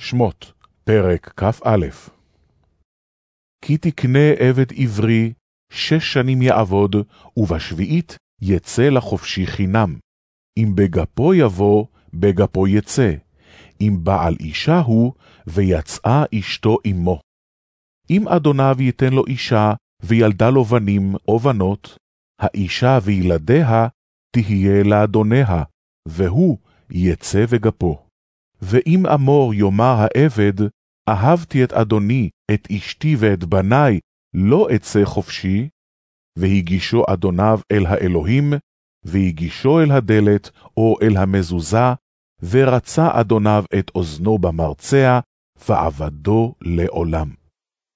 שמות, פרק כ"א כי תקנה עבד עברי, שש שנים יעבוד, ובשביעית יצא לחופשי חינם. אם בגפו יבוא, בגפו יצא. אם בעל אישה הוא, ויצאה אשתו עמו. אם אדוניו ייתן לו אישה, וילדה לו בנים או בנות, האישה וילדיה תהיה לאדוניה, והוא יצא בגפו. ואם אמור יאמר העבד, אהבתי את אדוני, את אשתי ואת בניי, לא אצא חופשי, והגישו אדוניו אל האלוהים, והגישו אל הדלת או אל המזוזה, ורצה אדוניו את אוזנו במרצע, ועבדו לעולם.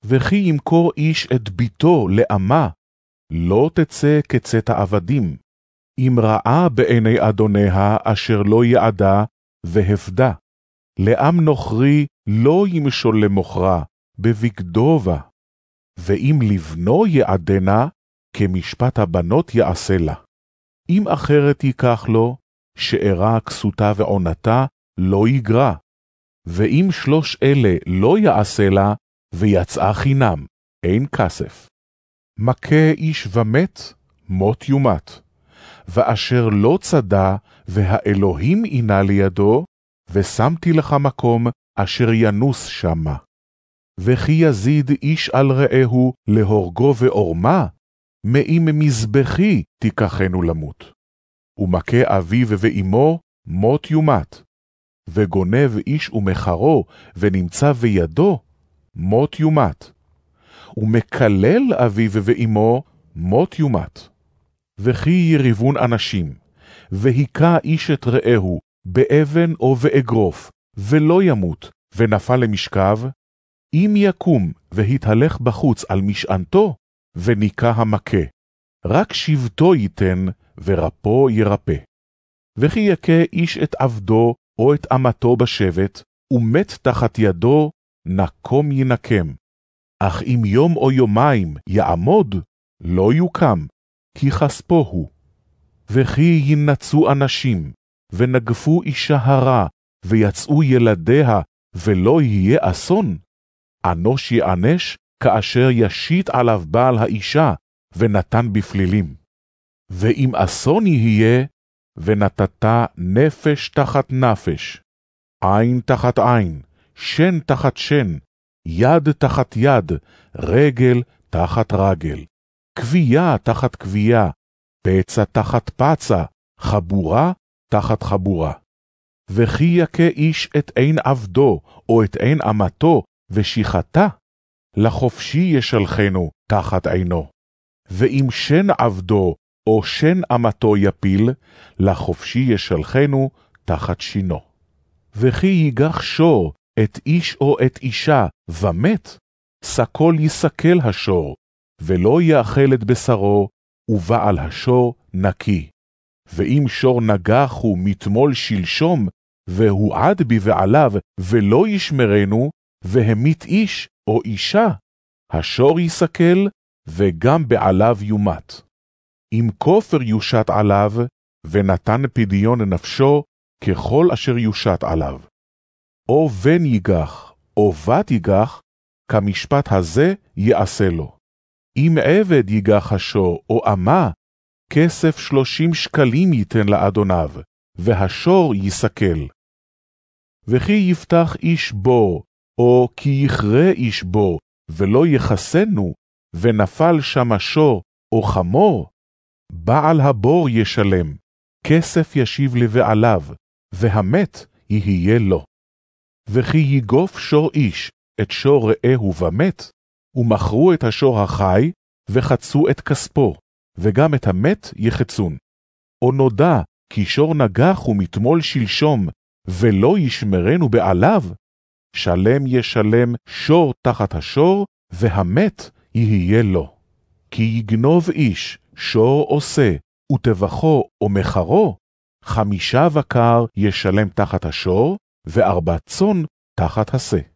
וכי ימכור איש את ביתו לאמה, לא תצא כצאת העבדים, אם ראה בעיני אדוניה אשר לא יעדה, והפדה. לעם נוכרי לא ימשול למוכרה, בבגדו בה. ואם לבנו יעדנה, כמשפט הבנות יעשה לה. אם אחרת ייקח לו, שאירה כסותה ועונתה, לא יגרע. ואם שלוש אלה לא יעשה לה, ויצאה חינם, אין כסף. מכה איש ומת, מות יומת. ואשר לא צדה, והאלוהים עינה לידו, ושמתי לך מקום אשר ינוס שמה. וכי יזיד איש על רעהו להורגו ועורמה, מאם מזבחי תיקחנו למות. ומכה אביו ואמו, מות יומת. וגונב איש ומחרו, ונמצא בידו, מות יומת. ומקלל אביו ואמו, מות יומת. וכי יריבון אנשים, והיכה איש את רעהו, באבן או באגרוף, ולא ימות, ונפל למשכב, אם יקום והתהלך בחוץ על משענתו, וניקה המכה, רק שבטו ייתן, ורפו ירפא. וכי יכה איש את עבדו או את אמתו בשבט, ומת תחת ידו, נקום ינקם. אך אם יום או יומיים יעמוד, לא יוקם, כי כספו הוא. וכי ינצו אנשים, ונגפו אישה הרע, ויצאו ילדיה, ולא יהיה אסון? אנוש יענש, כאשר ישית עליו בעל האישה, ונתן בפלילים. ואם אסון יהיה, ונתת נפש תחת נפש, עין תחת עין, שן תחת שן, יד תחת יד, רגל תחת רגל, כבייה תחת כבייה, פצע תחת פצע, חבורה תחת חבורה. וכי יכה איש את עין עבדו, או את עין אמתו, ושיחתה, לחופשי ישלחנו תחת עינו. ואם שן עבדו, או שן אמתו יפיל, לחופשי ישלחנו תחת שינו. וכי ייגח שור את איש או את אישה, ומת, סקול יסקל השור, ולא יאכל את בשרו, ובעל השור נקי. ואם שור נגח הוא מתמול שלשום, והועד בבעליו, ולא ישמרנו, והמית איש או אישה, השור יסכל, וגם בעליו יומת. אם כופר יושת עליו, ונתן פדיון נפשו, ככל אשר יושת עליו. או בן ייגח, או בת ייגח, כמשפט הזה יעשה לו. אם עבד ייגח השור, או אמה, כסף שלושים שקלים ייתן לאדוניו, והשור יסכל. וכי יפתח איש בור, או כי יכרה איש בור, ולא יחסנו, ונפל שם השור, או חמור, בעל הבור ישלם, כסף ישיב לבעליו, והמת יהיה לו. וכי יגוף שור איש את שור רעהו ומת, ומכרו את השור החי, וחצו את כספו, וגם את המת יחצון. או נודע כי שור נגח ומתמול שלשום, ולא ישמרנו בעליו, שלם ישלם שור תחת השור, והמת יהיה לו. כי יגנוב איש שור עושה, וטבחו או מחרו, חמישה בקר ישלם תחת השור, וארבע צאן תחת השה.